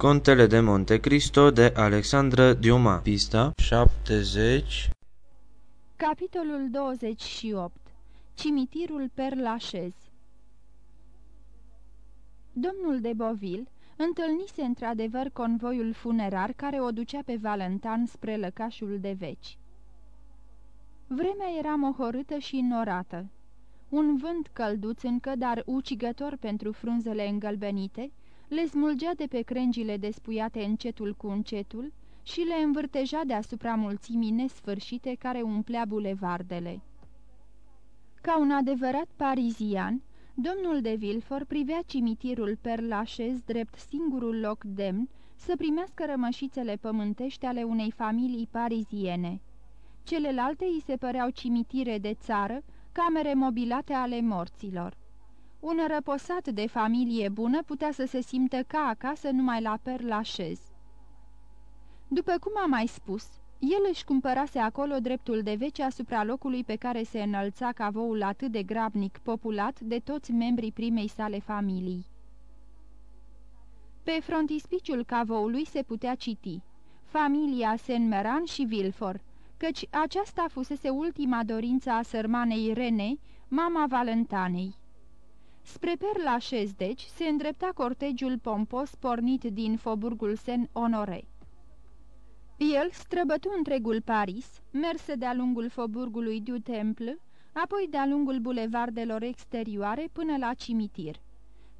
Contele de Monte Cristo de Alexandra Diuma Pista 70 Capitolul 28 Cimitirul Perlașez Domnul de Bovil întâlnise într-adevăr convoiul funerar care o ducea pe Valentan spre lăcașul de veci. Vremea era mohorâtă și înnorată. Un vânt călduț încă, dar ucigător pentru frunzele îngălbenite, le smulgea de pe crengile despuiate încetul cu încetul și le învârteja deasupra mulțimii nesfârșite care umplea bulevardele. Ca un adevărat parizian, domnul de Vilfor privea cimitirul Perlașez drept singurul loc demn să primească rămășițele pământești ale unei familii pariziene. Celelalte îi se păreau cimitire de țară, camere mobilate ale morților. Un răposat de familie bună putea să se simtă ca acasă numai la Perlașez. După cum am mai spus, el își cumpărase acolo dreptul de vece asupra locului pe care se înălța cavoul atât de grabnic populat de toți membrii primei sale familii. Pe frontispiciul cavoului se putea citi Familia Senmeran și Vilfor, căci aceasta fusese ultima dorință a sărmanei Rene, mama Valentanei. Spre Perlașez, deci, se îndrepta cortegiul pompos pornit din Foburgul Sen-Honore. El străbătu întregul Paris, merse de-a lungul Foburgului du Temple, apoi de-a lungul bulevardelor exterioare până la cimitir.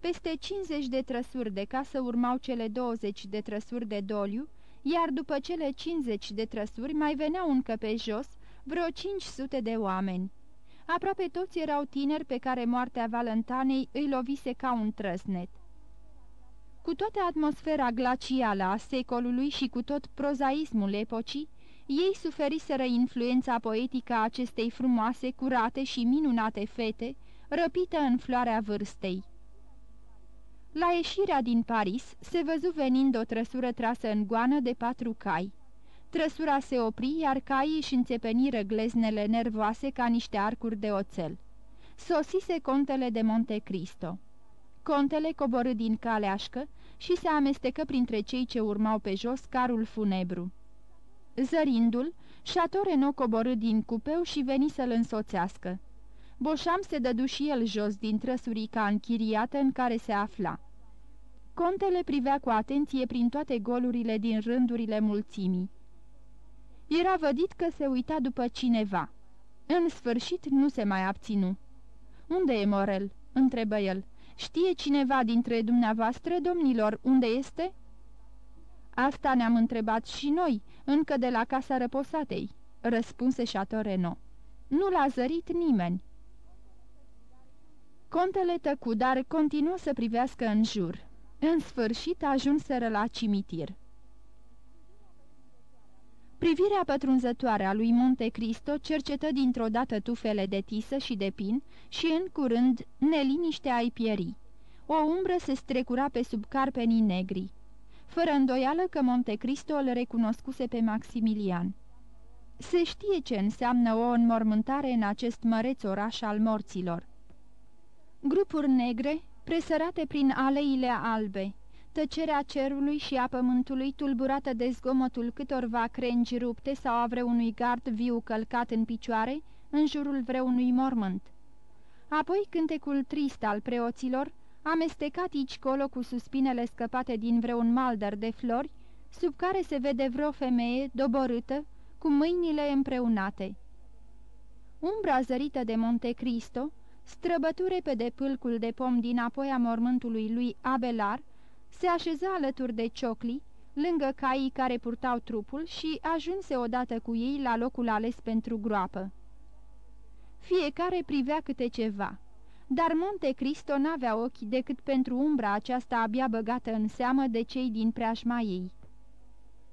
Peste 50 de trăsuri de casă urmau cele 20 de trăsuri de doliu, iar după cele 50 de trăsuri mai veneau încă pe jos vreo 500 de oameni. Aproape toți erau tineri pe care moartea Valentanei îi lovise ca un trăsnet. Cu toată atmosfera glacială a secolului și cu tot prozaismul epocii, ei suferiseră influența poetică a acestei frumoase, curate și minunate fete, răpită în floarea vârstei. La ieșirea din Paris se văzu venind o trăsură trasă în goană de patru cai. Trăsura se opri, iar caii își înțepeniră gleznele nervoase ca niște arcuri de oțel. Sosise contele de Monte Cristo. Contele coborâ din caleașcă și se amestecă printre cei ce urmau pe jos carul funebru. Zărindu-l, Chateau coborâ din cupeu și veni să-l însoțească. Boșam se dădu și el jos din trăsurica închiriată în care se afla. Contele privea cu atenție prin toate golurile din rândurile mulțimii. Era vădit că se uita după cineva. În sfârșit nu se mai abținu. Unde e Morel?" întrebă el. Știe cineva dintre dumneavoastră, domnilor, unde este?" Asta ne-am întrebat și noi, încă de la casa răposatei," răspunse Chateau Nu l-a zărit nimeni." Contele tăcu, dar continuă să privească în jur. În sfârșit ajunseră la cimitir. Privirea pătrunzătoare a lui Monte Cristo cercetă dintr-o dată tufele de tisă și de pin și, în curând, neliniștea ai pierii. O umbră se strecura pe sub carpenii negri. Fără îndoială că Monte Cristo îl recunoscuse pe Maximilian. Se știe ce înseamnă o înmormântare în acest măreț oraș al morților. Grupuri negre, presărate prin aleile albe, tăcerea cerului și a pământului tulburată de zgomotul câtorva crengi rupte sau a vreunui gard viu călcat în picioare în jurul vreunui mormânt. Apoi cântecul trist al preoților, amestecat aici colo cu suspinele scăpate din vreun maldăr de flori, sub care se vede vreo femeie doborâtă, cu mâinile împreunate. Umbra zărită de Monte Cristo, străbăture pe de pâlcul de pom din apoi a mormântului lui Abelar, se așeza alături de ciocli, lângă caii care purtau trupul și ajunse odată cu ei la locul ales pentru groapă. Fiecare privea câte ceva, dar Monte Cristo n-avea ochi decât pentru umbra aceasta abia băgată în seamă de cei din preajma ei.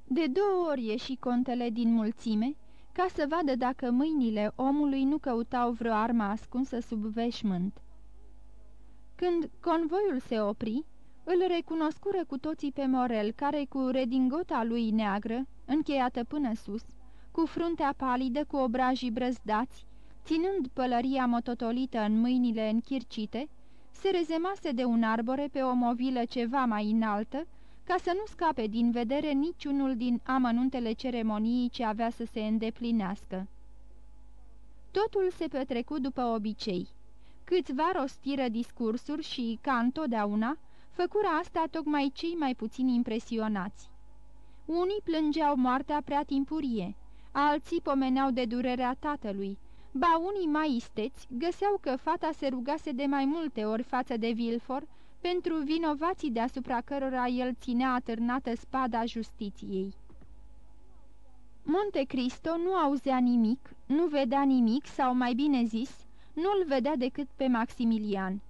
De două ori ieși contele din mulțime, ca să vadă dacă mâinile omului nu căutau vreo armă ascunsă sub veșmânt. Când convoiul se opri, îl recunoscură cu toții pe Morel, care cu redingota lui neagră, încheiată până sus, cu fruntea palidă, cu obrajii brăzdați, ținând pălăria mototolită în mâinile închircite, se rezemase de un arbore pe o movilă ceva mai înaltă, ca să nu scape din vedere niciunul din amănuntele ceremoniei ce avea să se îndeplinească. Totul se petrecu după obicei. Câțiva rostiră discursuri și, ca întotdeauna, făcura asta tocmai cei mai puțin impresionați. Unii plângeau moartea prea timpurie, alții pomeneau de durerea tatălui, ba unii mai isteți găseau că fata se rugase de mai multe ori față de Vilfor pentru vinovații deasupra cărora el ținea atârnată spada justiției. Monte Cristo nu auzea nimic, nu vedea nimic sau, mai bine zis, nu-l vedea decât pe Maximilian.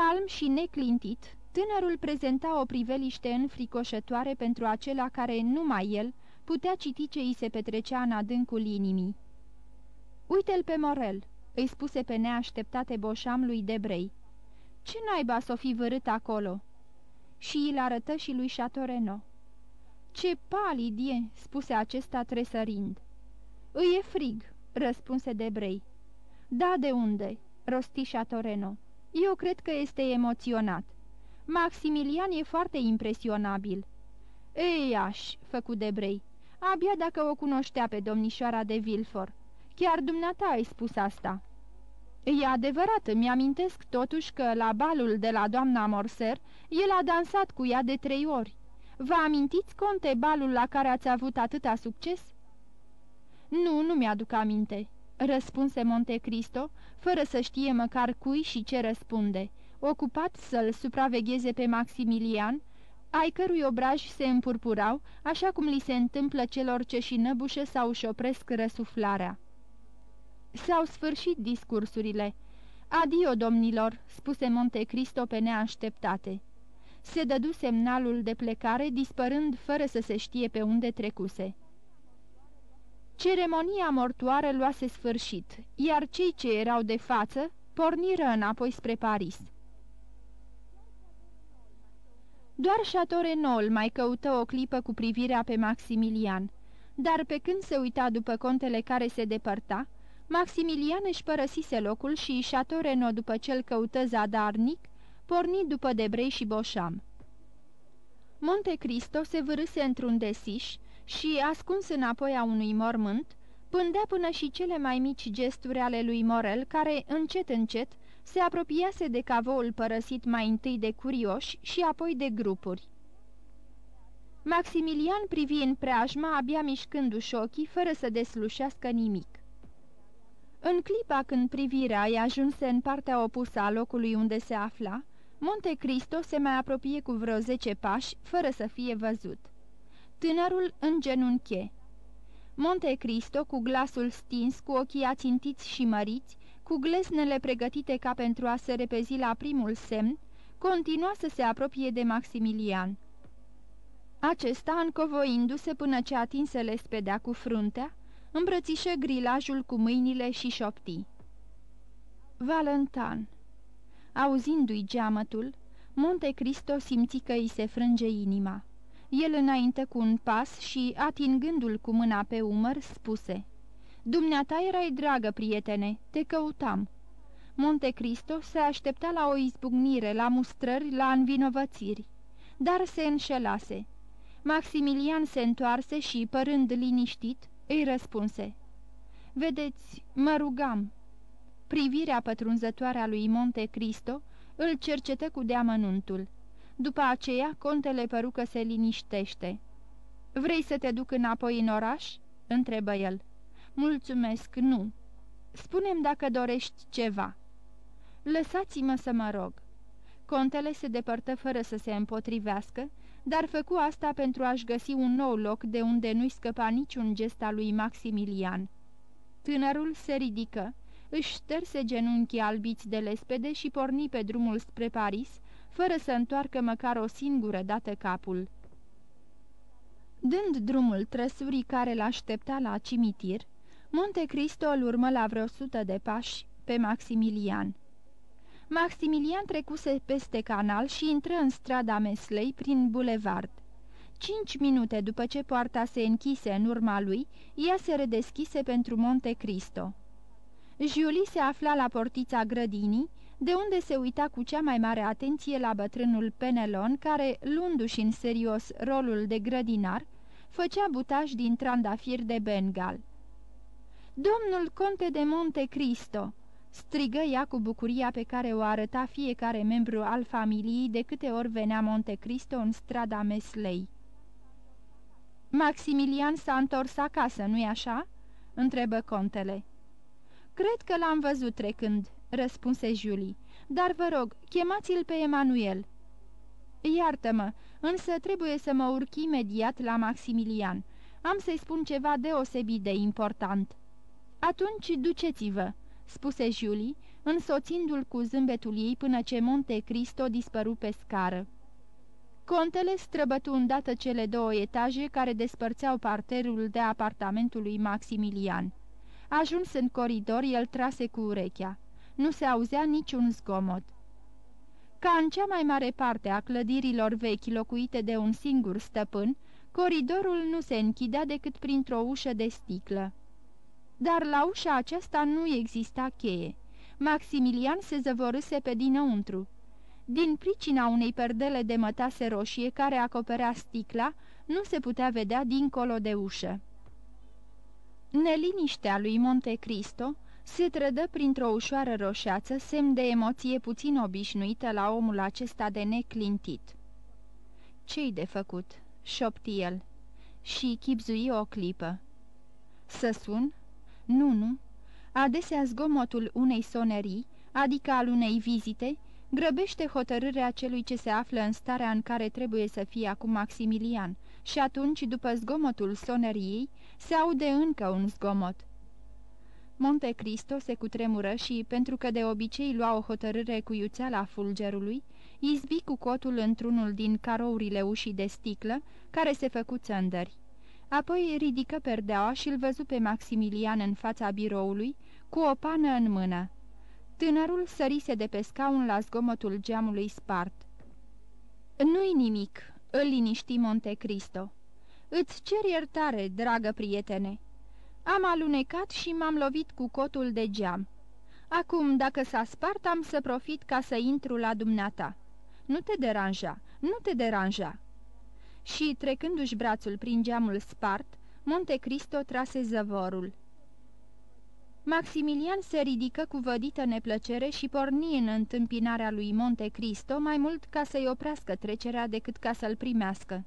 Calm și neclintit, tânărul prezenta o priveliște înfricoșătoare pentru acela care, numai el, putea citi ce îi se petrecea în adâncul inimii. Uite-l pe Morel," îi spuse pe neașteptate boșam lui Debrei. Ce naiba s-o fi vărât acolo?" Și îl arătă și lui Chatoreno. Ce palid e!" spuse acesta tresărind. Îi e frig," răspunse Debrei. Da, de unde?" rosti Chatoreno. Eu cred că este emoționat. Maximilian e foarte impresionabil." Ei, aș," făcu Debrei, abia dacă o cunoștea pe domnișoara de Vilfor. Chiar dumneata ai spus asta." E adevărat, mi-amintesc totuși că la balul de la doamna Morser el a dansat cu ea de trei ori. Vă amintiți, conte, balul la care ați avut atâta succes?" Nu, nu mi-aduc aminte," răspunse Monte Cristo, fără să știe măcar cui și ce răspunde, ocupat să-l supravegheze pe Maximilian, ai cărui obraji se împurpurau, așa cum li se întâmplă celor ce și năbușe sau își opresc răsuflarea. S-au sfârșit discursurile. Adio, domnilor," spuse Monte Cristo pe neașteptate. Se dădu semnalul de plecare, dispărând fără să se știe pe unde trecuse. Ceremonia mortoară luase sfârșit, iar cei ce erau de față porniră înapoi spre Paris. Doar Chateau mai căută o clipă cu privirea pe Maximilian, dar pe când se uita după contele care se depărta, Maximilian își părăsise locul și Chateau după cel căută zadarnic, porni după Debrei și Boșam. Monte Cristo se vârâse într-un desiș și, ascuns înapoi a unui mormânt, pândea până și cele mai mici gesturi ale lui Morel, care, încet, încet, se apropiase de cavoul părăsit mai întâi de curioși și apoi de grupuri. Maximilian privi în preajma, abia mișcându-și ochii, fără să deslușească nimic. În clipa când privirea i ajunse în partea opusă a locului unde se afla, Monte Cristo se mai apropie cu vreo zece pași, fără să fie văzut. Tânărul în genunche. Monte Cristo, cu glasul stins, cu ochii ațintiți și măriți, cu glesnele pregătite ca pentru a se repezi la primul semn, continua să se apropie de Maximilian. Acesta, încovoindu-se până ce atinse lespedea cu fruntea, îmbrățișă grilajul cu mâinile și șopti. Valentan Auzindu-i geamătul, Monte Cristo simți că îi se frânge inima. El înainte cu un pas și, atingându-l cu mâna pe umăr, spuse Dumneata erai dragă, prietene, te căutam." Monte Cristo se aștepta la o izbucnire, la mustrări, la învinovățiri, dar se înșelase. Maximilian se întoarse și, părând liniștit, îi răspunse. Vedeți, mă rugam." Privirea pătrunzătoare a lui Monte Cristo îl cercetă cu deamănuntul. După aceea, contele păru că se liniștește. Vrei să te duc înapoi în oraș?" întrebă el. Mulțumesc, nu. Spunem dacă dorești ceva." Lăsați-mă să mă rog." Contele se depărtă fără să se împotrivească, dar făcu asta pentru a-și găsi un nou loc de unde nu-i scăpa niciun gest al lui Maximilian. Tânărul se ridică, își șterse genunchii albiți de lespede și porni pe drumul spre Paris, fără să întoarcă măcar o singură dată capul. Dând drumul trăsurii care l-aștepta la cimitir, Monte Cristo îl urmă la vreo sută de pași pe Maximilian. Maximilian trecuse peste canal și intră în strada Meslei prin bulevard. Cinci minute după ce poarta se închise în urma lui, ea se redeschise pentru Monte Cristo. Julie se afla la portița grădinii, de unde se uita cu cea mai mare atenție la bătrânul Penelon, care, luându-și în serios rolul de grădinar, făcea butaj din trandafir de Bengal. Domnul conte de Monte Cristo!" strigă ea cu bucuria pe care o arăta fiecare membru al familiei de câte ori venea Monte Cristo în strada Meslei. Maximilian s-a întors acasă, nu-i așa?" întrebă contele. Cred că l-am văzut trecând," răspunse Julie, dar vă rog, chemați-l pe Emanuel." Iartă-mă, însă trebuie să mă urc imediat la Maximilian. Am să-i spun ceva deosebit de important." Atunci duceți-vă," spuse Julie, însoțindu-l cu zâmbetul ei până ce Monte Cristo dispăru pe scară. Contele străbătu îndată cele două etaje care despărțeau parterul de apartamentul lui Maximilian. Ajuns în coridor, el trase cu urechea. Nu se auzea niciun zgomot. Ca în cea mai mare parte a clădirilor vechi locuite de un singur stăpân, coridorul nu se închidea decât printr-o ușă de sticlă. Dar la ușa aceasta nu exista cheie. Maximilian se zăvorâse pe dinăuntru. Din pricina unei perdele de mătase roșie care acoperea sticla, nu se putea vedea dincolo de ușă. Neliniștea lui Monte Cristo se trădă printr-o ușoară roșeață, semn de emoție puțin obișnuită la omul acesta de neclintit. Ce-i de făcut?" șopti el și chipzui o clipă. Să sun? Nu, nu. Adesea zgomotul unei sonerii, adică al unei vizite, grăbește hotărârea celui ce se află în starea în care trebuie să fie acum Maximilian și atunci, după zgomotul soneriei, se aude încă un zgomot. Monte Cristo se cutremură și, pentru că de obicei lua o hotărâre cu iuțeala fulgerului, izbi cu cotul într-unul din carourile ușii de sticlă, care se făcu țăndări. Apoi ridică perdeaua și îl văzu pe Maximilian în fața biroului, cu o pană în mână. Tânărul sărise de pe scaun la zgomotul geamului spart. Nu-i nimic," îl liniști Monte Cristo. Îți cer iertare, dragă prietene. Am alunecat și m-am lovit cu cotul de geam. Acum, dacă s-a spart, am să profit ca să intru la dumneata. Nu te deranja, nu te deranja." Și, trecându-și brațul prin geamul spart, Monte Cristo trase zăvorul. Maximilian se ridică cu vădită neplăcere și porni în întâmpinarea lui Monte Cristo mai mult ca să-i oprească trecerea decât ca să-l primească.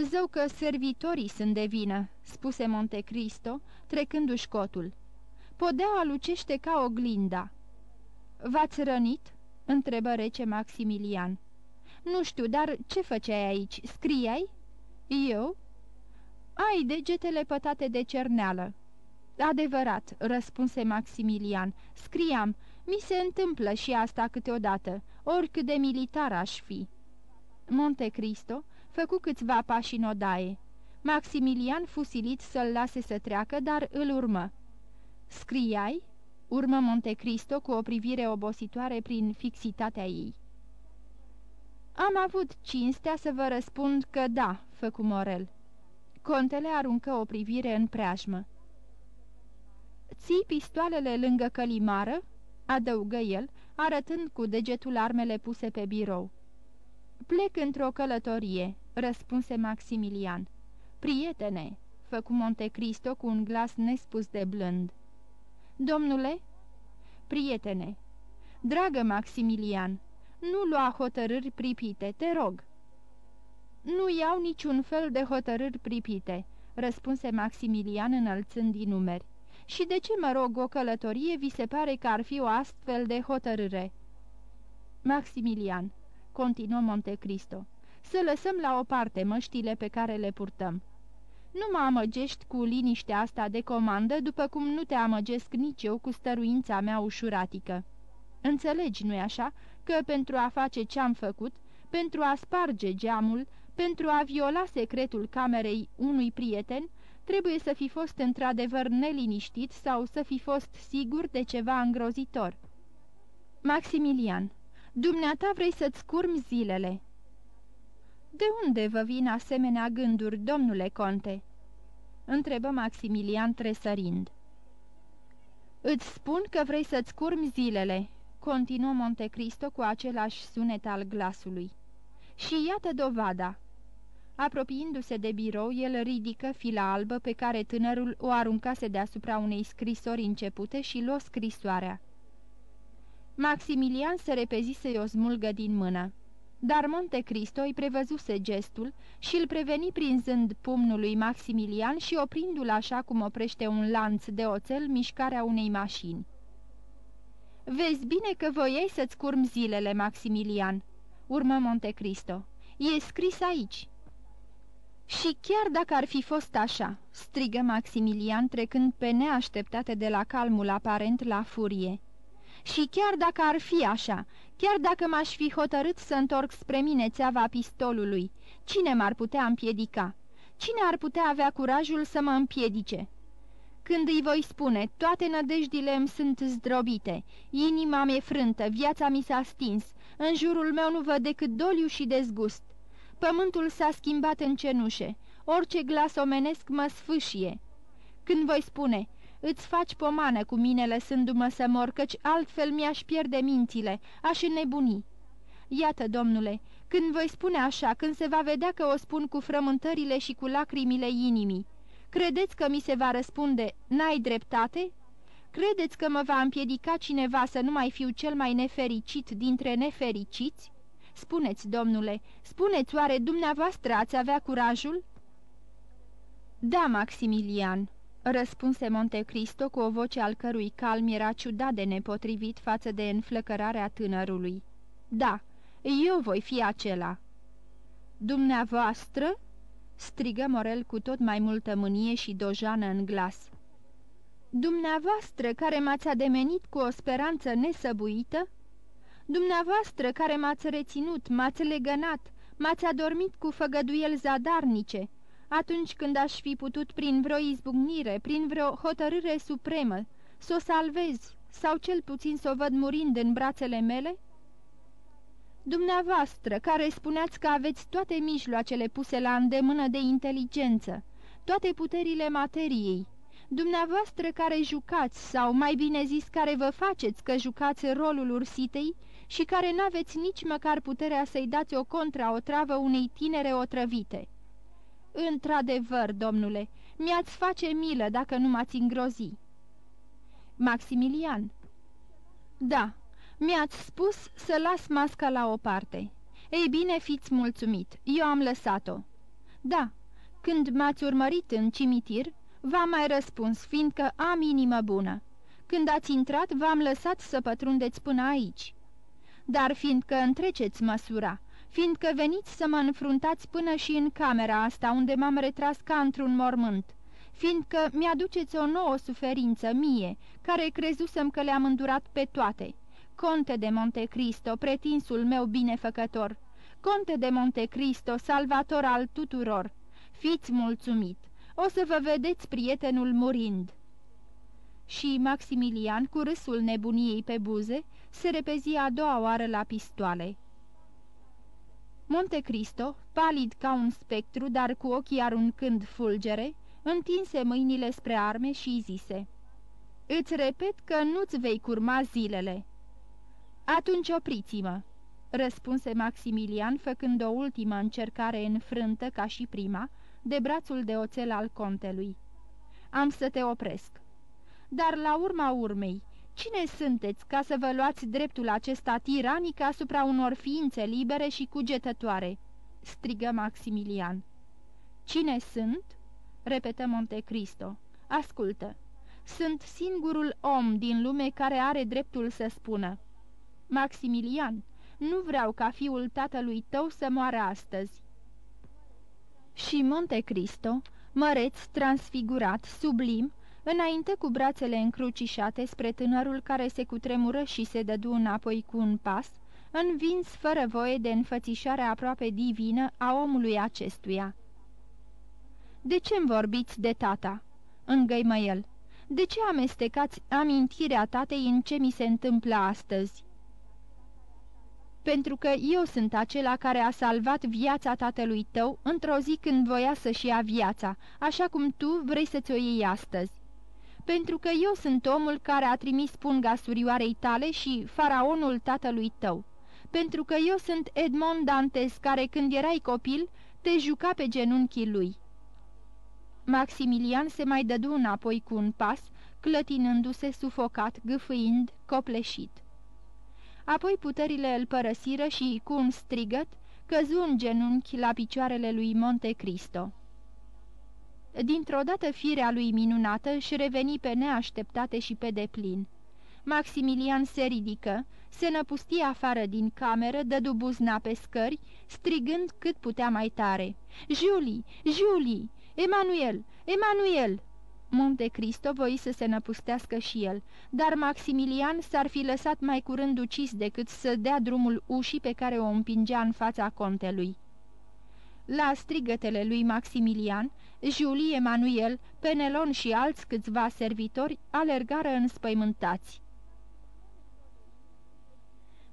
Zău că servitorii sunt de vină," spuse Monte Cristo, trecându-și cotul. Podeaua lucește ca o glinda." V-ați rănit?" întrebă rece Maximilian. Nu știu, dar ce făceai aici? Scriai?" Eu?" Ai degetele pătate de cerneală." Adevărat," răspunse Maximilian. Scriam. Mi se întâmplă și asta câteodată, oricât de militar aș fi." Monte Cristo făcu câțiva pași în odaie. Maximilian fusilit să-l lase să treacă, dar îl urmă. Scriai?" urmă Monte Cristo cu o privire obositoare prin fixitatea ei. Am avut cinstea să vă răspund că da," făcu Morel. Contele aruncă o privire în preajmă. Ții pistoalele lângă călimară?" adăugă el, arătând cu degetul armele puse pe birou. Plec într-o călătorie," răspunse Maximilian. Prietene," făcu Montecristo cu un glas nespus de blând. Domnule?" Prietene." Dragă Maximilian, nu lua hotărâri pripite, te rog." Nu iau niciun fel de hotărâri pripite," răspunse Maximilian înălțând din numeri. Și de ce, mă rog, o călătorie vi se pare că ar fi o astfel de hotărâre?" Maximilian, continuă Montecristo, să lăsăm la o parte măștile pe care le purtăm. Nu mă amăgești cu liniștea asta de comandă, după cum nu te amăgesc nici eu cu stăruința mea ușuratică. Înțelegi, nu-i așa, că pentru a face ce-am făcut, pentru a sparge geamul, pentru a viola secretul camerei unui prieten, trebuie să fi fost într-adevăr neliniștit sau să fi fost sigur de ceva îngrozitor. Maximilian, dumneata vrei să-ți curmi zilele. De unde vă vin asemenea gânduri, domnule conte?" întrebă Maximilian tresărind. Îți spun că vrei să-ți curmi zilele," continuă Montecristo cu același sunet al glasului. Și iată dovada. Apropiindu-se de birou, el ridică fila albă pe care tânărul o aruncase deasupra unei scrisori începute și luă scrisoarea. Maximilian se repezi să-i o smulgă din mână. Dar Monte Cristo îi prevăzuse gestul și îl preveni prinzând pumnul lui Maximilian și oprindu-l așa cum oprește un lanț de oțel mișcarea unei mașini. Vezi bine că voiai să-ți curm zilele, Maximilian," urmă Monte Cristo. E scris aici." Și chiar dacă ar fi fost așa," strigă Maximilian trecând pe neașteptate de la calmul aparent la furie. Și chiar dacă ar fi așa, chiar dacă m-aș fi hotărât să întorc spre mine țeava pistolului, cine m-ar putea împiedica? Cine ar putea avea curajul să mă împiedice?" Când îi voi spune, toate nădejdile îmi sunt zdrobite, inima mi-e frântă, viața mi s-a stins, în jurul meu nu văd decât doliu și dezgust. Pământul s-a schimbat în cenușe, orice glas omenesc mă sfâșie. Când voi spune, îți faci pomană cu mine lăsându-mă să mor, căci altfel mi-aș pierde mințile, aș înnebuni. Iată, domnule, când voi spune așa, când se va vedea că o spun cu frământările și cu lacrimile inimii, credeți că mi se va răspunde, n-ai dreptate? Credeți că mă va împiedica cineva să nu mai fiu cel mai nefericit dintre nefericiți? Spuneți, domnule, spuneți, oare dumneavoastră ați avea curajul?" Da, Maximilian," răspunse Montecristo cu o voce al cărui calm era ciudat de nepotrivit față de înflăcărarea tânărului. Da, eu voi fi acela." Dumneavoastră?" strigă Morel cu tot mai multă mânie și dojană în glas. Dumneavoastră care m-ați ademenit cu o speranță nesăbuită? Dumneavoastră care m-ați reținut, m-ați legănat, m-ați adormit cu făgăduieli zadarnice, atunci când aș fi putut prin vreo izbucnire, prin vreo hotărâre supremă, să o salvez sau cel puțin să o văd murind în brațele mele? Dumneavoastră, care spuneați că aveți toate mijloacele puse la îndemână de inteligență, toate puterile materiei, dumneavoastră care jucați, sau mai bine zis care vă faceți că jucați rolul ursitei și care n-aveți nici măcar puterea să-i dați o contra o travă unei tinere otrăvite. Într-adevăr, domnule, mi-ați face milă dacă nu m-ați îngrozi. Maximilian Da, mi-ați spus să las masca la o parte. Ei bine, fiți mulțumit, eu am lăsat-o. Da, când m-ați urmărit în cimitir, v-am mai răspuns, fiindcă am inimă bună. Când ați intrat, v-am lăsat să pătrundeți până aici. Dar fiindcă întreceți măsura, fiindcă veniți să mă înfruntați până și în camera asta unde m-am retras ca într-un mormânt, fiindcă mi-aduceți o nouă suferință mie, care crezusem că le-am îndurat pe toate. Conte de Monte Cristo, pretinsul meu binefăcător, Conte de Monte Cristo, salvator al tuturor, fiți mulțumit, o să vă vedeți prietenul murind." Și Maximilian, cu râsul nebuniei pe buze, se repezi a doua oară la pistoale. Monte Cristo, palid ca un spectru, dar cu ochii aruncând fulgere, întinse mâinile spre arme și zise Îți repet că nu-ți vei curma zilele." Atunci opriți-mă," răspunse Maximilian, făcând o ultimă încercare înfrântă ca și prima, de brațul de oțel al contelui. Am să te opresc." Dar la urma urmei, Cine sunteți ca să vă luați dreptul acesta tiranic asupra unor ființe libere și cugetătoare?" strigă Maximilian. Cine sunt?" repetă Montecristo. Ascultă, sunt singurul om din lume care are dreptul să spună. Maximilian, nu vreau ca fiul tatălui tău să moară astăzi." Și Montecristo, măreț, transfigurat, sublim, înainte cu brațele încrucișate spre tânărul care se cutremură și se dădu înapoi cu un pas, învins fără voie de înfățișarea aproape divină a omului acestuia. De ce-mi vorbiți de tata?" îngăimă el. De ce amestecați amintirea tatei în ce mi se întâmplă astăzi?" Pentru că eu sunt acela care a salvat viața tatălui tău într-o zi când voia să-și ia viața, așa cum tu vrei să-ți o iei astăzi pentru că eu sunt omul care a trimis punga surioarei tale și faraonul tatălui tău, pentru că eu sunt Edmond Dantes, care când erai copil te juca pe genunchii lui." Maximilian se mai dădu înapoi cu un pas, clătinându-se sufocat, gâfâind, copleșit. Apoi puterile îl părăsiră și, cu un strigăt, căzu în genunchi la picioarele lui Monte Cristo. Dintr-o dată firea lui minunată își reveni pe neașteptate și pe deplin. Maximilian se ridică, se năpusti afară din cameră, dădu buzna pe scări, strigând cât putea mai tare. Julie! Julie! Emanuel! Emanuel!" Monte Cristo voi să se năpustească și el, dar Maximilian s-ar fi lăsat mai curând ucis decât să dea drumul ușii pe care o împingea în fața contelui. La strigătele lui Maximilian, Julie, Emanuel, Penelon și alți câțiva servitori alergară înspăimântați.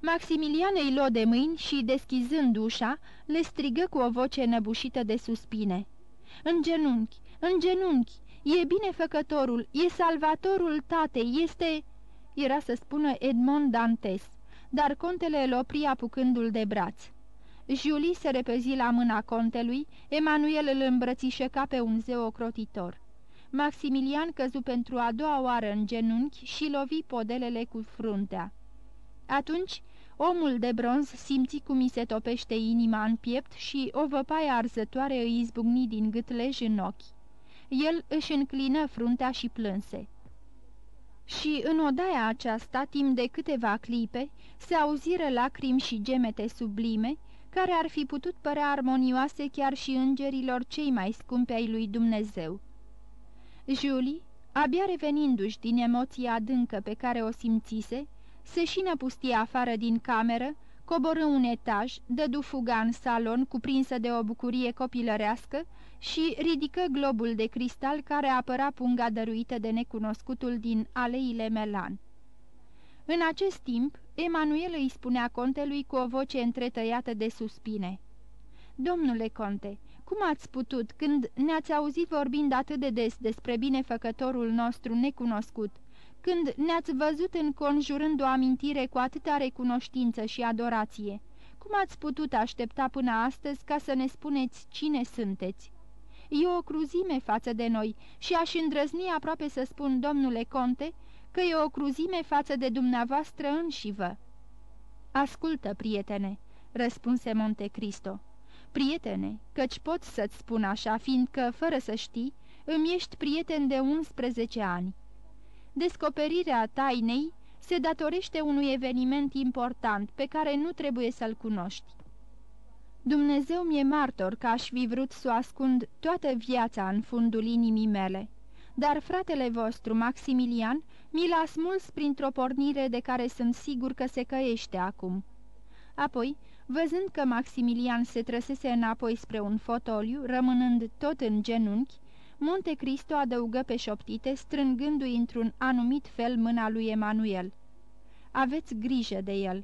Maximilian îi luă de mâini și, deschizând ușa, le strigă cu o voce năbușită de suspine. În genunchi, în genunchi, e binefăcătorul, e salvatorul tatei, este..." Era să spună Edmond Dantes, dar contele îl opri apucându-l de braț. Julie se repezi la mâna contelui, Emanuel îl îmbrățișă ca pe un zeu ocrotitor. Maximilian căzu pentru a doua oară în genunchi și lovi podelele cu fruntea. Atunci, omul de bronz simți cum i se topește inima în piept și o văpaie arzătoare îi izbucni din gâtlej în ochi. El își înclină fruntea și plânse. Și în odaia aceasta, timp de câteva clipe, se auziră lacrimi și gemete sublime, care ar fi putut părea armonioase chiar și îngerilor cei mai scumpi ai lui Dumnezeu. Julie, abia revenindu-și din emoția adâncă pe care o simțise, se și năpustie afară din cameră, coborâ un etaj, dădu fuga în salon, cuprinsă de o bucurie copilărească, și ridică globul de cristal care apăra punga dăruită de necunoscutul din aleile Melan. În acest timp, Emanuel îi spunea contelui cu o voce întretăiată de suspine. Domnule conte, cum ați putut, când ne-ați auzit vorbind atât de des despre binefăcătorul nostru necunoscut, când ne-ați văzut înconjurând o amintire cu atâta recunoștință și adorație, cum ați putut aștepta până astăzi ca să ne spuneți cine sunteți? E o cruzime față de noi și aș îndrăzni aproape să spun, domnule conte, că e o cruzime față de dumneavoastră înșivă." Ascultă, prietene," răspunse Monte Cristo. Prietene, căci pot să-ți spun așa, fiindcă, fără să știi, îmi ești prieten de 11 ani. Descoperirea tainei se datorește unui eveniment important pe care nu trebuie să-l cunoști. Dumnezeu mi-e martor că aș fi vrut să o ascund toată viața în fundul inimii mele, dar fratele vostru, Maximilian, mi l-a smuls printr-o pornire de care sunt sigur că se căiește acum. Apoi, văzând că Maximilian se trăsese înapoi spre un fotoliu, rămânând tot în genunchi, Monte Cristo adăugă pe șoptite, strângându-i într-un anumit fel mâna lui Emanuel. Aveți grijă de el."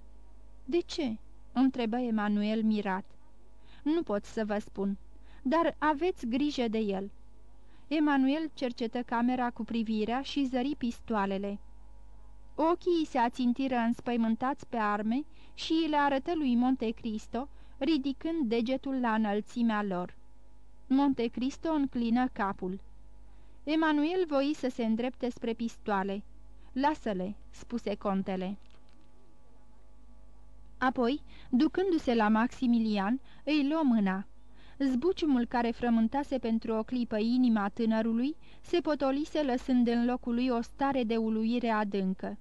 De ce?" întrebă Emanuel mirat. Nu pot să vă spun, dar aveți grijă de el." Emanuel cercetă camera cu privirea și zări pistoalele. Ochii se ațintiră înspăimântați pe arme și le arătă lui Monte Cristo, ridicând degetul la înălțimea lor. Monte Cristo înclină capul. Emanuel voi să se îndrepte spre pistoale. Lasă-le," spuse contele. Apoi, ducându-se la Maximilian, îi luă mâna. Zbuciumul care frământase pentru o clipă inima tânărului se potolise lăsând în locul lui o stare de uluire adâncă.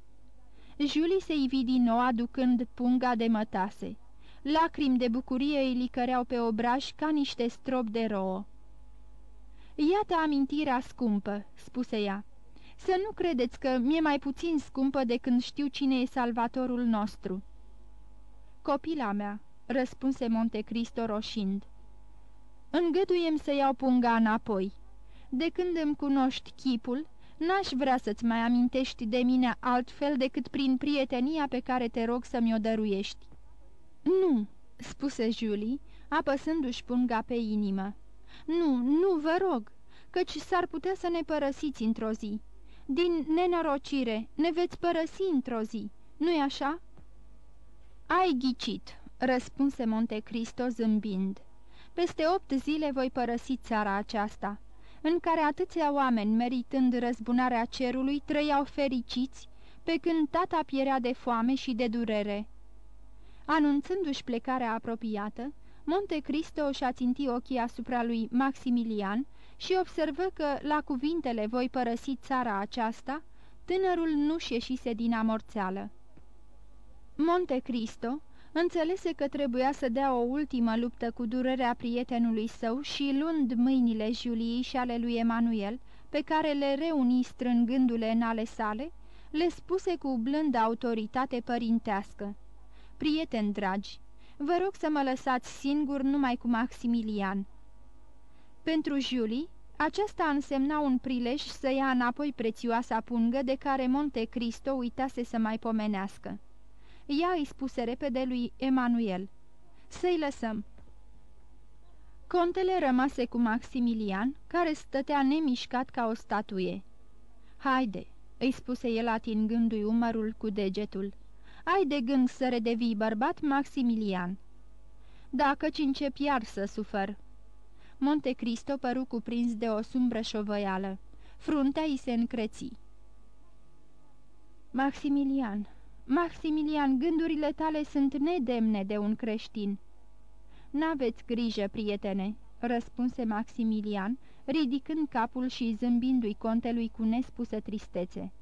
Julie se ivi din nou aducând punga de mătase. Lacrimi de bucurie îi licăreau pe obraj ca niște strop de rouă. Iată amintirea scumpă," spuse ea. Să nu credeți că mi-e mai puțin scumpă de când știu cine e salvatorul nostru." Copila mea," răspunse Monte Cristo roșind. Îngăduiem să iau punga înapoi. De când îmi cunoști chipul, n-aș vrea să-ți mai amintești de mine altfel decât prin prietenia pe care te rog să-mi o dăruiești." Nu," spuse Julie, apăsându-și punga pe inimă. Nu, nu, vă rog, căci s-ar putea să ne părăsiți într-o zi. Din nenorocire ne veți părăsi într-o zi, nu-i așa?" Ai ghicit," răspunse Monte Cristo zâmbind. Peste opt zile voi părăsi țara aceasta, în care atâția oameni, meritând răzbunarea cerului, trăiau fericiți, pe când tata pierea de foame și de durere." Anunțându-și plecarea apropiată, Monte Cristo și-a țintit ochii asupra lui Maximilian și observă că, la cuvintele voi părăsi țara aceasta, tânărul nu-și ieșise din amorțeală. Monte Cristo înțelese că trebuia să dea o ultimă luptă cu durerea prietenului său și, luând mâinile Juliei și ale lui Emanuel, pe care le reuni strângându-le în ale sale, le spuse cu blândă autoritate părintească. Prieteni dragi, vă rog să mă lăsați singur numai cu Maximilian. Pentru Julie, aceasta însemna un prilej să ia înapoi prețioasa pungă de care Monte Cristo uitase să mai pomenească. Ea îi spuse repede lui Emanuel, să-i lăsăm. Contele rămase cu Maximilian, care stătea nemișcat ca o statuie. Haide, îi spuse el atingându-i umărul cu degetul. Ai de gând să redevii bărbat, Maximilian." Da, căci încep iar să sufăr." Monte Cristo păru cuprins de o sumbră șovăială. Fruntea îi se încreți. Maximilian, Maximilian, gândurile tale sunt nedemne de un creștin." N-aveți grijă, prietene," răspunse Maximilian, ridicând capul și zâmbindu-i contelui cu nespusă tristețe.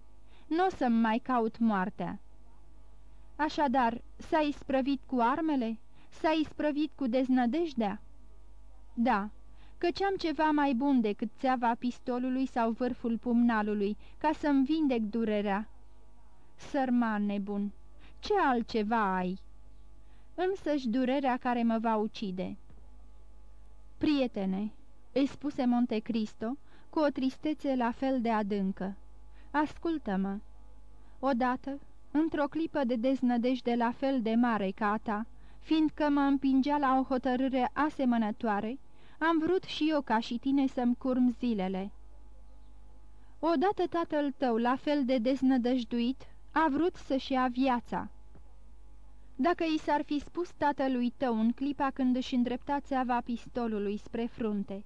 Nu o să-mi mai caut moartea." Așadar, s-a isprăvit cu armele? S-a isprăvit cu deznădejdea?" Da, căci am ceva mai bun decât țeava pistolului sau vârful pumnalului, ca să-mi vindec durerea." Sărman nebun, ce altceva ai?" Însăși durerea care mă va ucide." Prietene," îi spuse Monte Cristo, cu o tristețe la fel de adâncă, ascultă-mă. Odată, într-o clipă de deznădejde la fel de mare ca a ta, fiindcă mă împingea la o hotărâre asemănătoare, am vrut și eu ca și tine să-mi curm zilele. Odată tatăl tău, la fel de deznădăjduit, a vrut să-și ia viața. Dacă i s-ar fi spus tatălui tău în clipa când își îndrepta țeava pistolului spre frunte,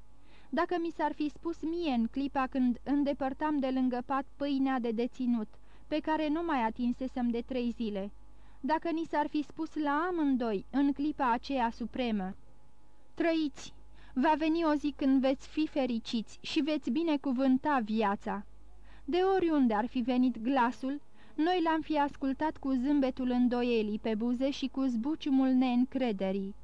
dacă mi s-ar fi spus mie în clipa când îndepărtam de lângă pat pâinea de deținut, pe care nu mai atinsesem de trei zile, dacă ni s-ar fi spus la amândoi în clipa aceea supremă, trăiți, va veni o zi când veți fi fericiți și veți binecuvânta viața. De oriunde ar fi venit glasul, noi l-am fi ascultat cu zâmbetul îndoielii pe buze și cu zbuciumul neîncrederii.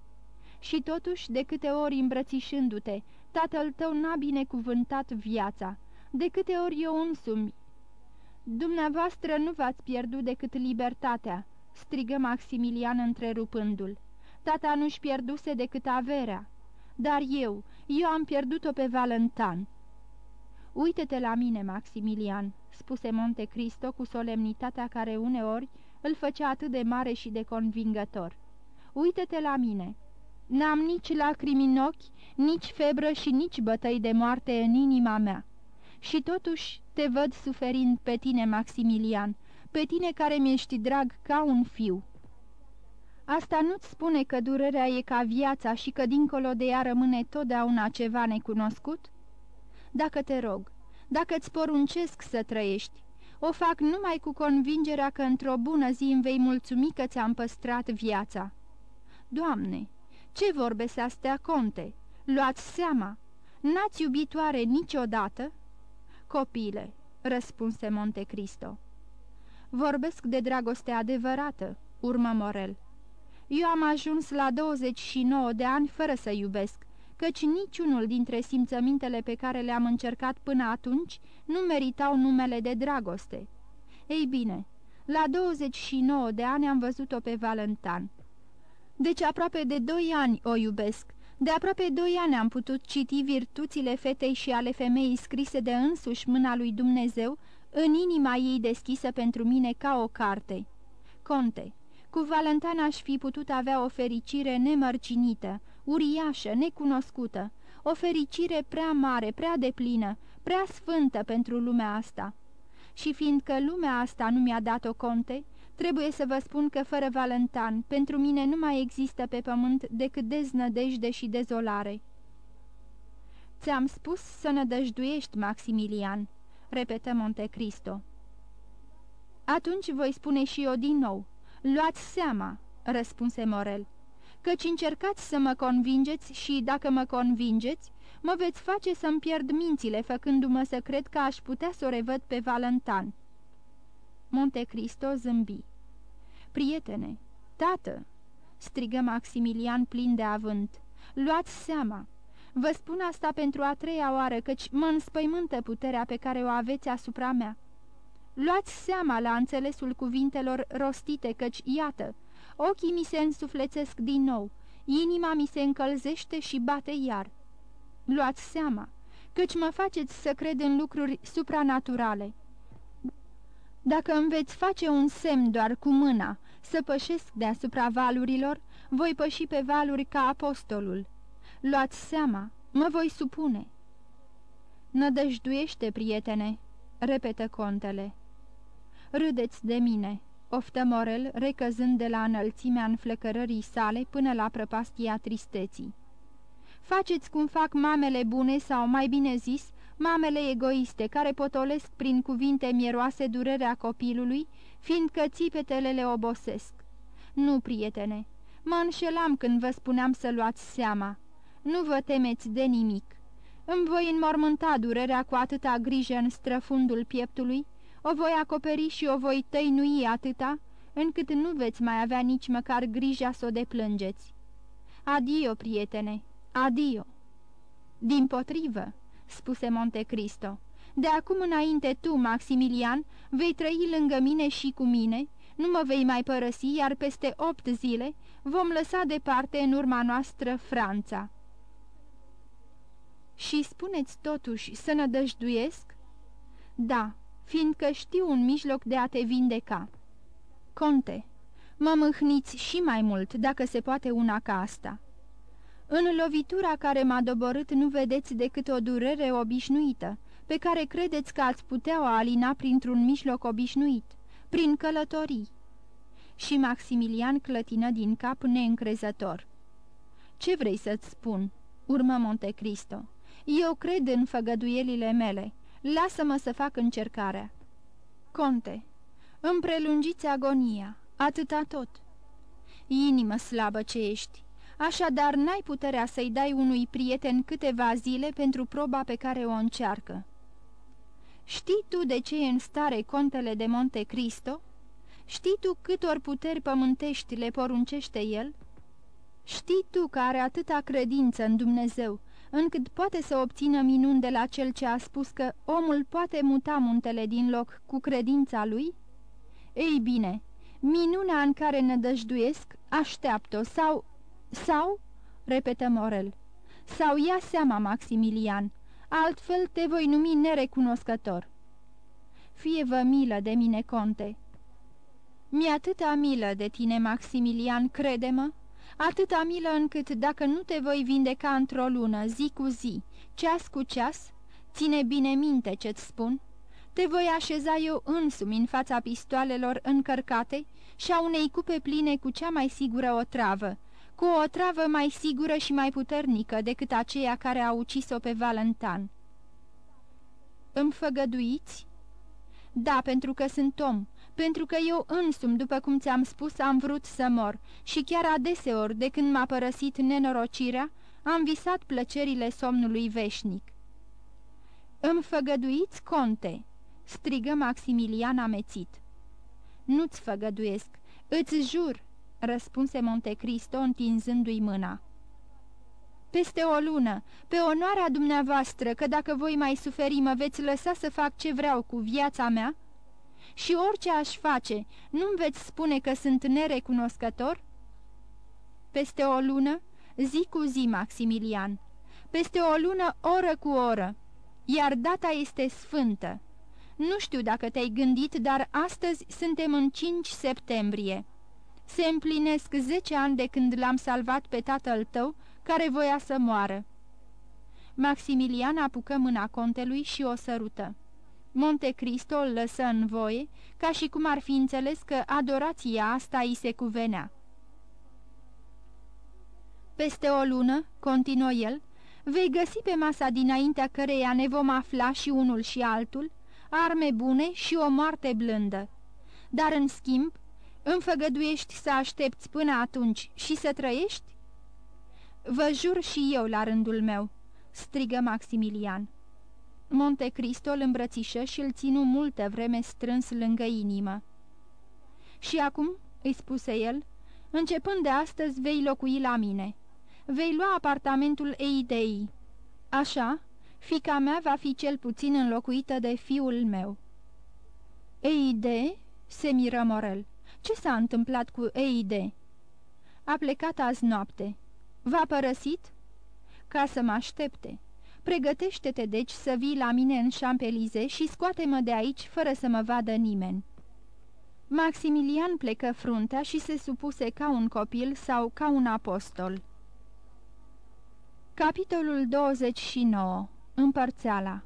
Și totuși, de câte ori îmbrățișându-te, tatăl tău n-a binecuvântat viața, de câte ori eu însumi. Dumneavoastră nu v-ați pierdut decât libertatea, strigă Maximilian întrerupându-l. Tata nu-și pierduse decât averea, dar eu, eu am pierdut-o pe Valentan. Uită-te la mine, Maximilian, spuse Monte Cristo cu solemnitatea care uneori îl făcea atât de mare și de convingător. Uită-te la mine. N-am nici lacrimi în ochi, nici febră și nici bătăi de moarte în inima mea. Și totuși te văd suferind pe tine, Maximilian, pe tine care mi-ești drag ca un fiu. Asta nu-ți spune că durerea e ca viața și că dincolo de ea rămâne totdeauna ceva necunoscut? Dacă te rog, dacă îți poruncesc să trăiești, o fac numai cu convingerea că într-o bună zi îmi vei mulțumi că ți-am păstrat viața. Doamne, ce vorbe se astea, conte? Luați seama! N-ați iubitoare niciodată?" Copile," răspunse Monte Cristo. Vorbesc de dragoste adevărată," urmă Morel. Eu am ajuns la 29 de ani fără să iubesc, căci niciunul dintre simțămintele pe care le-am încercat până atunci nu meritau numele de dragoste. Ei bine, la 29 de ani am văzut-o pe Valentan. Deci aproape de doi ani o iubesc. De aproape doi ani am putut citi virtuțile fetei și ale femeii scrise de însuși mâna lui Dumnezeu în inima ei deschisă pentru mine ca o carte. Conte, cu Valentan aș fi putut avea o fericire nemărcinită, uriașă, necunoscută, o fericire prea mare, prea deplină, prea sfântă pentru lumea asta. Și fiindcă lumea asta nu mi-a dat-o conte, trebuie să vă spun că fără Valentan, pentru mine nu mai există pe pământ decât deznădejde și dezolare. Ți-am spus să nădăjduiești, Maximilian, repetă Monte Cristo. Atunci voi spune și eu din nou, luați seama, răspunse Morel, căci încercați să mă convingeți și, dacă mă convingeți, mă veți face să-mi pierd mințile, făcându-mă să cred că aș putea să o revăd pe Valentan. Monte Cristo zâmbi. Prietene, tată!" strigă Maximilian plin de avânt. Luați seama! Vă spun asta pentru a treia oară, căci mă înspăimântă puterea pe care o aveți asupra mea. Luați seama la înțelesul cuvintelor rostite, căci, iată, ochii mi se însuflețesc din nou, inima mi se încălzește și bate iar. Luați seama, căci mă faceți să cred în lucruri supranaturale. Dacă îmi veți face un semn doar cu mâna, să pășesc deasupra valurilor, voi păși pe valuri ca apostolul. Luați seama, mă voi supune. Nădăjduiește, prietene, repetă contele. Râdeți de mine, oftă Morel, recăzând de la înălțimea înflăcărării sale până la prăpastia tristeții. Faceți cum fac mamele bune sau, mai bine zis, mamele egoiste, care potolesc prin cuvinte mieroase durerea copilului, fiindcă țipetele le obosesc. Nu, prietene, mă înșelam când vă spuneam să luați seama. Nu vă temeți de nimic. Îmi voi înmormânta durerea cu atâta grijă în străfundul pieptului, o voi acoperi și o voi tăinui atâta, încât nu veți mai avea nici măcar grija să o deplângeți. Adio, prietene, adio! Din potrivă, spuse Monte Cristo, de acum înainte tu, Maximilian, vei trăi lângă mine și cu mine, nu mă vei mai părăsi, iar peste opt zile vom lăsa departe în urma noastră Franța. Și spuneți totuși să nădăjduiesc? Da, fiindcă știu un mijloc de a te vindeca. Conte, mă mâhniți și mai mult, dacă se poate una ca asta. În lovitura care m-a doborât nu vedeți decât o durere obișnuită, pe care credeți că ați putea o alina printr-un mijloc obișnuit, prin călătorii. Și Maximilian clătină din cap neîncrezător. Ce vrei să-ți spun?" urmă Monte Cristo. Eu cred în făgăduielile mele. Lasă-mă să fac încercarea." Conte, îmi prelungiți agonia, atâta tot." Inimă slabă ce ești, așadar n-ai puterea să-i dai unui prieten câteva zile pentru proba pe care o încearcă." Știi tu de ce e în stare contele de Monte Cristo? Știi tu câtor puteri pământești le poruncește el? Știi tu că are atâta credință în Dumnezeu, încât poate să obțină minuni de la cel ce a spus că omul poate muta muntele din loc cu credința lui? Ei bine, minunea în care nădăjduiesc, așteaptă sau... sau... repetă Morel. Sau ia seama, Maximilian, altfel te voi numi nerecunoscător. Fie vă milă de mine, conte. Mi-e atâta milă de tine, Maximilian, crede-mă, atâta milă încât dacă nu te voi vindeca într-o lună, zi cu zi, ceas cu ceas, ține bine minte ce-ți spun, te voi așeza eu însumi în fața pistoalelor încărcate și a unei cupe pline cu cea mai sigură o travă, cu o travă mai sigură și mai puternică decât aceea care a ucis-o pe Valentan. Îmi făgăduiți? Da, pentru că sunt om, pentru că eu însumi, după cum ți-am spus, am vrut să mor și chiar adeseori, de când m-a părăsit nenorocirea, am visat plăcerile somnului veșnic. Îmi făgăduiți, conte!" strigă Maximilian amețit. Nu-ți făgăduiesc, îți jur!" răspunse Montecristo întinzându-i mâna. Peste o lună, pe onoarea dumneavoastră, că dacă voi mai suferi, mă veți lăsa să fac ce vreau cu viața mea?" Și orice aș face, nu-mi veți spune că sunt nerecunoscător?" Peste o lună, zi cu zi, Maximilian, peste o lună, oră cu oră, iar data este sfântă. Nu știu dacă te-ai gândit, dar astăzi suntem în 5 septembrie. Se împlinesc 10 ani de când l-am salvat pe tatăl tău, care voia să moară." Maximilian apucă mâna contelui și o sărută. Monte Cristo îl lăsă în voie, ca și cum ar fi înțeles că adorația asta îi se cuvenea. Peste o lună, continuă el, vei găsi pe masa dinaintea căreia ne vom afla și unul și altul, arme bune și o moarte blândă. Dar, în schimb, îmi făgăduiești să aștepți până atunci și să trăiești? Vă jur și eu la rândul meu, strigă Maximilian. Monte Cristo îl îmbrățișă și îl ținu multă vreme strâns lângă inimă. Și acum, îi spuse el, începând de astăzi vei locui la mine. Vei lua apartamentul Eidei. Așa, fica mea va fi cel puțin înlocuită de fiul meu. Eide? se miră Morel. Ce s-a întâmplat cu Eide? A plecat azi noapte. V-a părăsit? Ca să mă aștepte. Pregătește-te deci să vii la mine în șampelize și scoate-mă de aici fără să mă vadă nimeni. Maximilian plecă fruntea și se supuse ca un copil sau ca un apostol. Capitolul 29. Împărțeala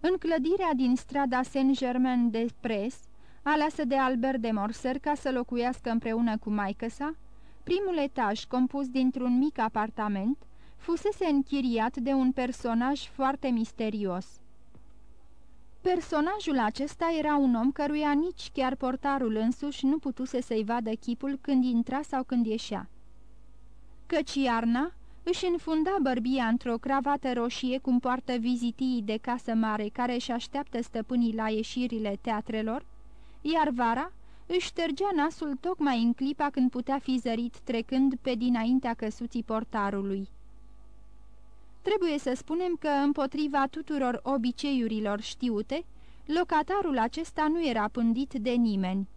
În clădirea din strada Saint-Germain-des-Pres, aleasă de Albert de Morser ca să locuiască împreună cu maică sa, primul etaj, compus dintr-un mic apartament, fusese închiriat de un personaj foarte misterios. Personajul acesta era un om căruia nici chiar portarul însuși nu putuse să-i vadă chipul când intra sau când ieșea. Căci iarna își înfunda bărbia într-o cravată roșie cum poartă vizitii de casă mare care își așteaptă stăpânii la ieșirile teatrelor, iar vara își ștergea nasul tocmai în clipa când putea fi zărit trecând pe dinaintea căsuții portarului. Trebuie să spunem că, împotriva tuturor obiceiurilor știute, locatarul acesta nu era pândit de nimeni.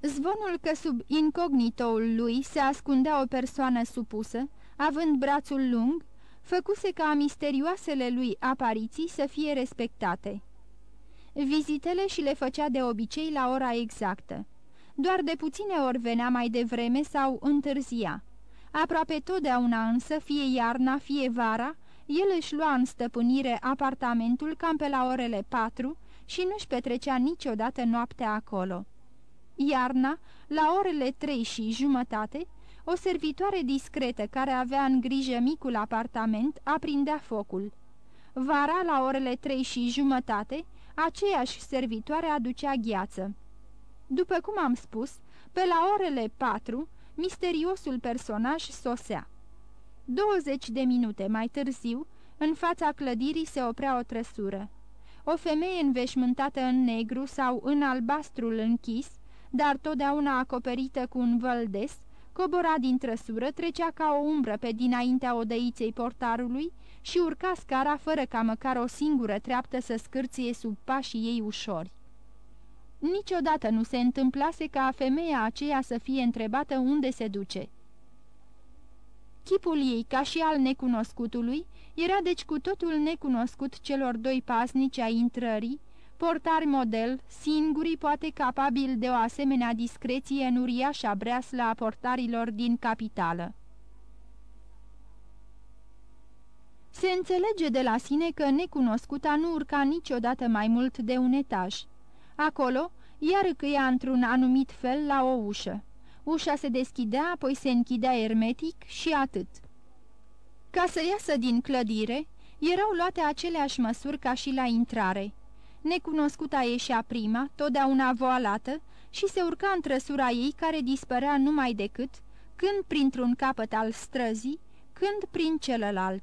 Zvonul că sub incognitoul lui se ascundea o persoană supusă, având brațul lung, făcuse ca misterioasele lui apariții să fie respectate. Vizitele și le făcea de obicei la ora exactă. Doar de puține ori venea mai devreme sau întârzia. Aproape totdeauna însă, fie iarna, fie vara, el își lua în stăpânire apartamentul cam pe la orele patru și nu-și petrecea niciodată noaptea acolo. Iarna, la orele trei și jumătate, o servitoare discretă care avea în grijă micul apartament aprindea focul. Vara, la orele trei și jumătate, aceeași servitoare aducea gheață. După cum am spus, pe la orele patru, misteriosul personaj sosea. 20 de minute mai târziu, în fața clădirii se oprea o trăsură. O femeie înveșmântată în negru sau în albastrul închis, dar totdeauna acoperită cu un văldes, cobora din trăsură, trecea ca o umbră pe dinaintea odăiței portarului și urca scara fără ca măcar o singură treaptă să scârție sub pașii ei ușori. Niciodată nu se întâmplase ca femeia aceea să fie întrebată unde se duce. Chipul ei, ca și al necunoscutului, era deci cu totul necunoscut celor doi pasnici ai intrării, portari model, singurii poate capabili de o asemenea discreție în uriașa breaslă a portarilor din capitală. Se înțelege de la sine că necunoscuta nu urca niciodată mai mult de un etaj. Acolo, iar căia într-un anumit fel la o ușă. Ușa se deschidea, apoi se închidea ermetic și atât. Ca să iasă din clădire, erau luate aceleași măsuri ca și la intrare. Necunoscuta ieșea prima, totdeauna voalată, și se urca în trăsura ei care dispărea numai decât, când printr-un capăt al străzii, când prin celălalt.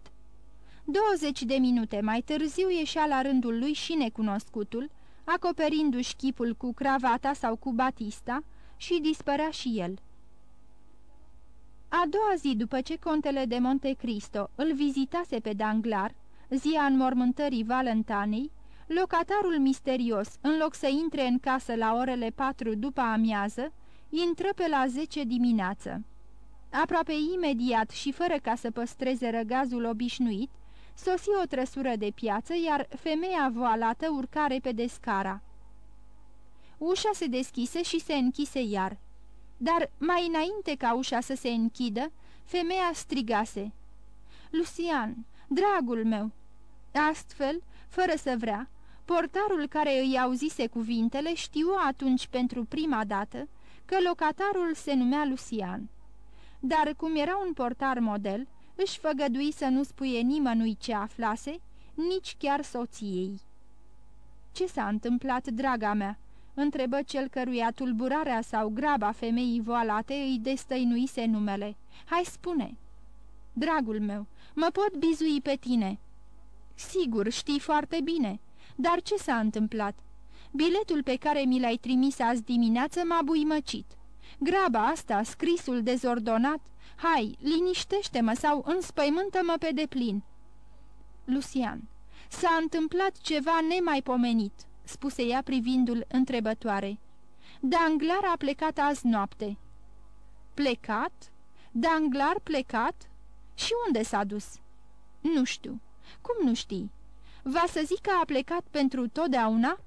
20 de minute mai târziu ieșea la rândul lui și necunoscutul, acoperindu-și chipul cu cravata sau cu batista, și dispărea și el. A doua zi după ce contele de Monte Cristo îl vizitase pe Danglar, zia înmormântării Valentanei, locatarul misterios, în loc să intre în casă la orele patru după amiază, intră pe la zece dimineață. Aproape imediat și fără ca să păstreze răgazul obișnuit, sosi o trăsură de piață, iar femeia voalată urca repede scara. Ușa se deschise și se închise iar. Dar mai înainte ca ușa să se închidă, femeia strigase. Lucian, dragul meu!" Astfel, fără să vrea, Portarul care îi auzise cuvintele știu atunci pentru prima dată că locatarul se numea Lucian. Dar cum era un portar model, își făgădui să nu spuie nimănui ce aflase, nici chiar soției. Ce s-a întâmplat, draga mea?" întrebă cel căruia tulburarea sau graba femeii voalate îi destăinuise numele. Hai spune!" Dragul meu, mă pot bizui pe tine." Sigur, știi foarte bine. Dar ce s-a întâmplat? Biletul pe care mi l-ai trimis azi dimineață m-a buimăcit. Graba asta, scrisul dezordonat, hai, liniștește-mă sau înspăimântă-mă pe deplin." Lucian, s-a întâmplat ceva nemaipomenit," spuse ea privindu-l întrebătoare. Danglar a plecat azi noapte." Plecat? Danglar plecat? Și unde s-a dus?" Nu știu. Cum nu știi? Va să zic că a plecat pentru totdeauna?"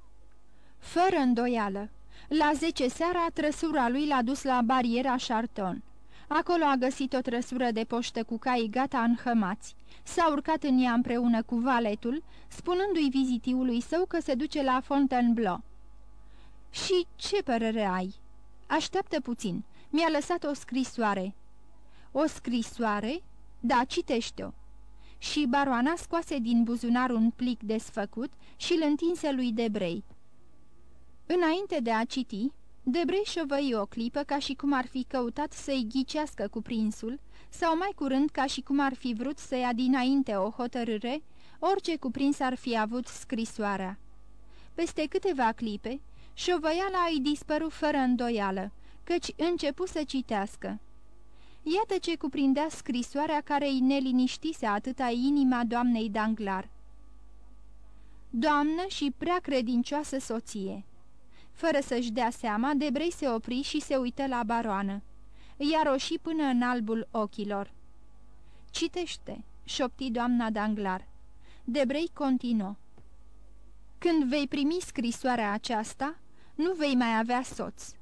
Fără îndoială. La zece seara, trăsura lui l-a dus la bariera Charton. Acolo a găsit o trăsură de poștă cu cai gata înhămați. S-a urcat în ea împreună cu valetul, spunându-i vizitiului său că se duce la Fontainebleau. Și ce părere ai?" Așteaptă puțin. Mi-a lăsat o scrisoare." O scrisoare?" Da, citește-o." Și baroana scoase din buzunar un plic desfăcut și îl întinse lui Debrei. Înainte de a citi, Debrei șovăi o clipă ca și cum ar fi căutat să-i ghicească cu prinsul, sau mai curând ca și cum ar fi vrut să ia dinainte o hotărâre, orice cuprins ar fi avut scrisoarea. Peste câteva clipe, șovăiala îi dispăru fără îndoială, căci începu să citească. Iată ce cuprindea scrisoarea care îi neliniștise atâta inima doamnei Danglar. Doamnă și prea credincioasă soție Fără să-și dea seama, Debrei se opri și se uită la baroană. Ea roșii până în albul ochilor. Citește, șopti doamna Danglar. Debrei continuă. Când vei primi scrisoarea aceasta, nu vei mai avea soț.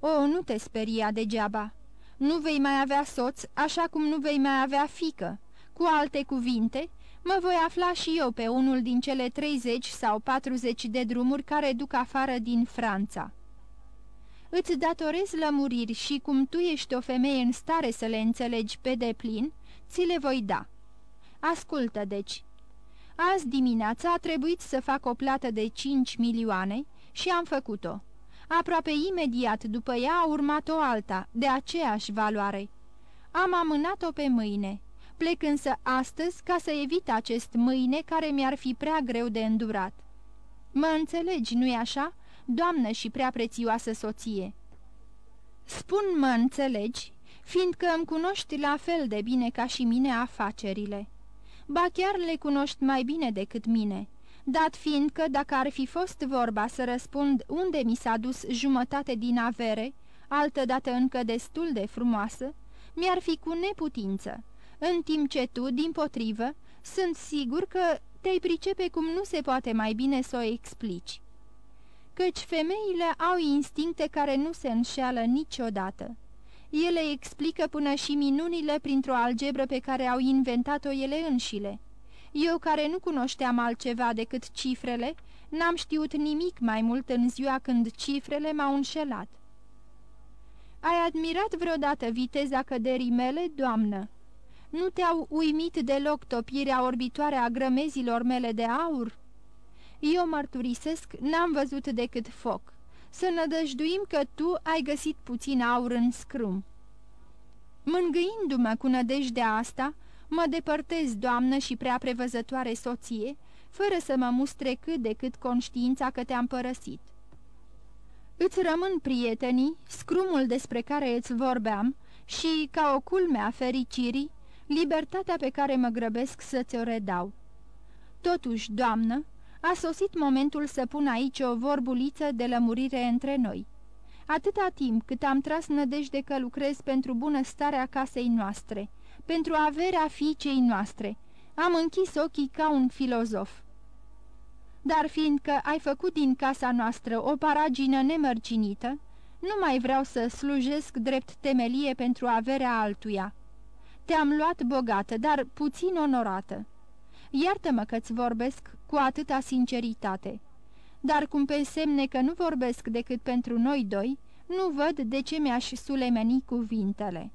O, nu te speria degeaba. Nu vei mai avea soț, așa cum nu vei mai avea fică. Cu alte cuvinte, mă voi afla și eu pe unul din cele 30 sau 40 de drumuri care duc afară din Franța. Îți datorez lămuriri și cum tu ești o femeie în stare să le înțelegi pe deplin, ți le voi da. Ascultă, deci. Azi dimineața a trebuit să fac o plată de 5 milioane și am făcut-o. Aproape imediat după ea a urmat o alta, de aceeași valoare. Am amânat-o pe mâine. Plec însă astăzi ca să evit acest mâine care mi-ar fi prea greu de îndurat. Mă înțelegi, nu-i așa, doamnă și prea prețioasă soție?" Spun mă înțelegi, fiindcă îmi cunoști la fel de bine ca și mine afacerile. Ba chiar le cunoști mai bine decât mine, dat fiind că dacă ar fi fost vorba să răspund unde mi s-a dus jumătate din avere, altădată încă destul de frumoasă, mi-ar fi cu neputință, în timp ce tu, din potrivă, sunt sigur că te-ai pricepe cum nu se poate mai bine să o explici. Căci femeile au instincte care nu se înșeală niciodată. Ele explică până și minunile printr-o algebră pe care au inventat-o ele înșile eu care nu cunoșteam altceva decât cifrele, n-am știut nimic mai mult în ziua când cifrele m-au înșelat. Ai admirat vreodată viteza căderii mele, doamnă? Nu te-au uimit deloc topirea orbitoare a grămezilor mele de aur? Eu mărturisesc, n-am văzut decât foc. Să nădăjduim că tu ai găsit puțin aur în scrum. Mângâindu-mă cu nădejdea asta, Mă depărtez, doamnă și prea prevăzătoare soție, fără să mă mustre cât de cât conștiința că te-am părăsit. Îți rămân prietenii, scrumul despre care îți vorbeam și, ca o culme a fericirii, libertatea pe care mă grăbesc să ți-o redau. Totuși, doamnă, a sosit momentul să pun aici o vorbuliță de lămurire între noi. Atâta timp cât am tras nădejde că lucrez pentru bunăstarea casei noastre, pentru averea fiicei noastre. Am închis ochii ca un filozof. Dar fiindcă ai făcut din casa noastră o paragină nemărcinită, nu mai vreau să slujesc drept temelie pentru averea altuia. Te-am luat bogată, dar puțin onorată. Iartă-mă că-ți vorbesc cu atâta sinceritate. dar cum pe semne că nu vorbesc decât pentru noi doi, nu văd de ce mi-aș sulemeni cuvintele.